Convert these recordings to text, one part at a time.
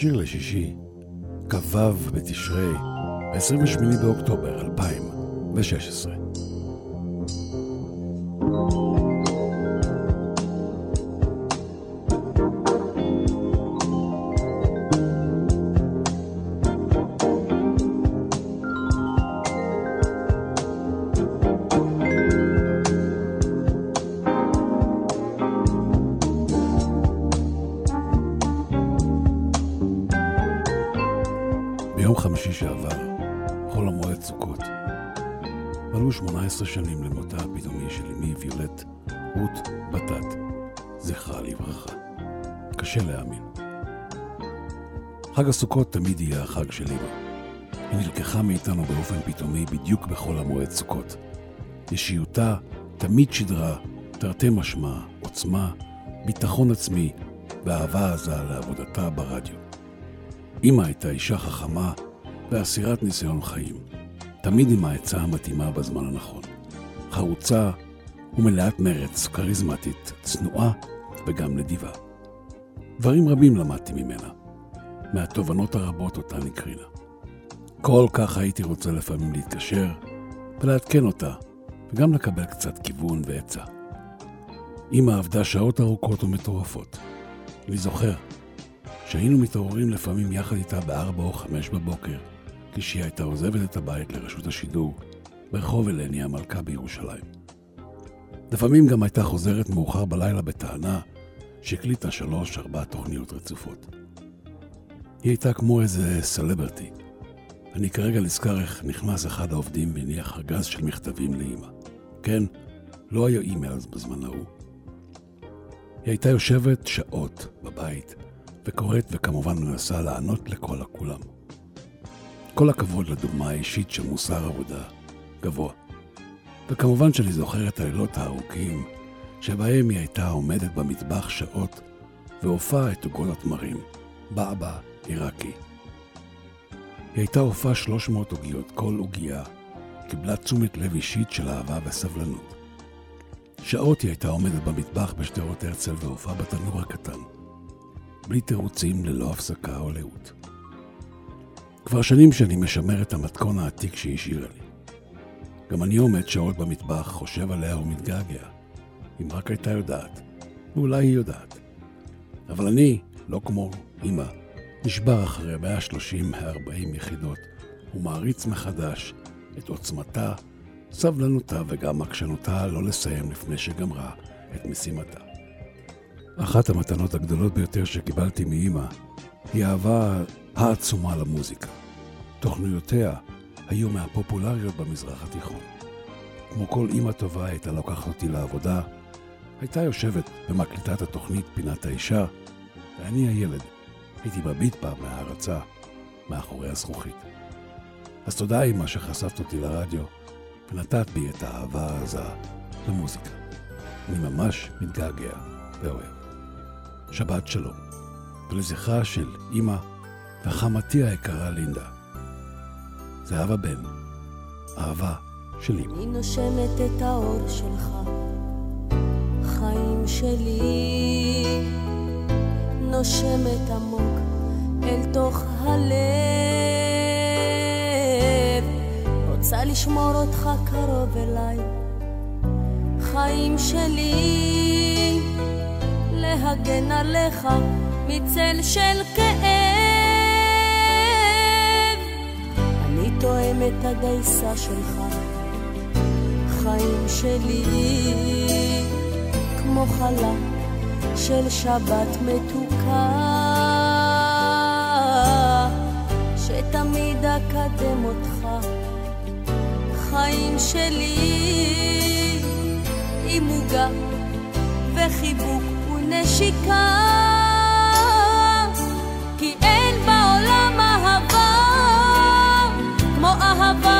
שיר לשישי, כ"ו בתשרי, 28 באוקטובר 2016. ביום חמישי שעבר, חול המועד סוכות, מלאו 18 שנים למותה הפתאומי של אמי ויולט רות בטט, זכרה לברכה. קשה להאמין. חג הסוכות תמיד יהיה החג של אמא. היא נלקחה מאיתנו באופן פתאומי בדיוק בחול המועד סוכות. אישיותה תמיד שידרה, תרתי משמע, עוצמה, ביטחון עצמי ואהבה עזה לעבודתה ברדיו. אמא הייתה אישה חכמה ואסירת ניסיון חיים, תמיד עם העצה המתאימה בזמן הנכון. חרוצה ומלאת מרץ, כריזמטית, צנועה וגם נדיבה. דברים רבים למדתי ממנה, מהתובנות הרבות אותן הקרינה. כל כך הייתי רוצה לפעמים להתקשר ולעדכן אותה, וגם לקבל קצת כיוון ועצה. אמא עבדה שעות ארוכות ומטורפות. אני זוכר שהיינו מתעוררים לפעמים יחד איתה בארבע או חמש בבוקר, כשהיא הייתה עוזבת את הבית לרשות השידור ברחוב אלני המלכה בירושלים. לפעמים גם הייתה חוזרת מאוחר בלילה בטענה שהקליטה שלוש-ארבע תוכניות רצופות. היא הייתה כמו איזה סלברטי. אני כרגע נזכר איך נכנס אחד העובדים והניח ארגז של מכתבים לאימא. כן, לא היה אימייל אז בזמן ההוא. היא הייתה יושבת שעות בבית, וקוראת וכמובן מנסה לענות לכל הכולם. כל הכבוד לדוגמה האישית של מוסר עבודה גבוה. וכמובן שאני זוכר את הלילות הארוכים שבהם היא הייתה עומדת במטבח שעות והופעה את עוגות התמרים, בעבע עיראקי. היא הייתה הופעה 300 עוגיות, כל עוגייה קיבלה תשומת לב אישית של אהבה וסבלנות. שעות היא הייתה עומדת במטבח בשדרות הרצל והופעה בתנור הקטן. בלי תירוצים, ללא הפסקה או לאות. כבר שנים שאני משמר את המתכון העתיק שהיא השאירה לי. גם אני עומד שעות במטבח, חושב עליה ומתגעגע. אם רק הייתה יודעת, ואולי היא יודעת. אבל אני, לא כמו אמא, נשבר אחרי 130-140 יחידות, ומעריץ מחדש את עוצמתה, סבלנותה וגם עקשנותה לא לסיים לפני שגמרה את משימתה. אחת המתנות הגדולות ביותר שקיבלתי מאימא היא האהבה העצומה למוזיקה. תוכניותיה היו מהפופולריות במזרח התיכון. כמו כל אימא טובה הייתה לוקחת אותי לעבודה, הייתה יושבת ומקליטה את התוכנית פינת האישה, ואני הילד, הייתי מביט בה מהערצה, מאחורי הזכוכית. אז תודה אימא שחשפת אותי לרדיו, ונתת בי את האהבה העזה למוזיקה. אני ממש מתגעגע ואוהב. שבת שלום, ולזכרה של אמא וחמתי היקרה לינדה. זהבה בן, אהבה של אמא. אני נושמת את האור שלך, חיים שלי, נושמת עמוק אל תוך הלב, רוצה לשמור אותך קרוב אליי, חיים שלי, להגן עליך מצל של כאב. אני תואם את הגייסה שלך, חיים שלי, כמו חלה של שבת מתוקה, שתמיד אקדם אותך, חיים שלי, עם עוגה וחיבוק ונשיקה. כי אין בעולם אהבה כמו אהבה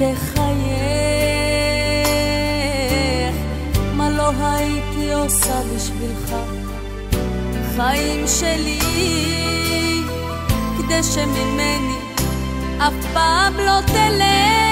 תחייך, מה לא הייתי עושה בשבילך, חיים שלי, כדי שממני אף פעם לא תלך.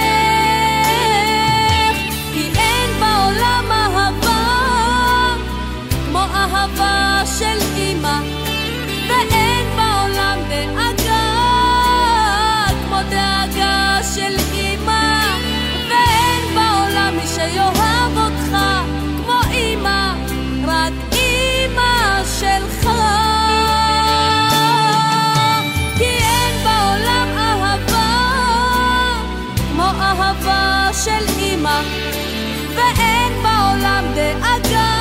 של אימא, ואין בעולם דאגה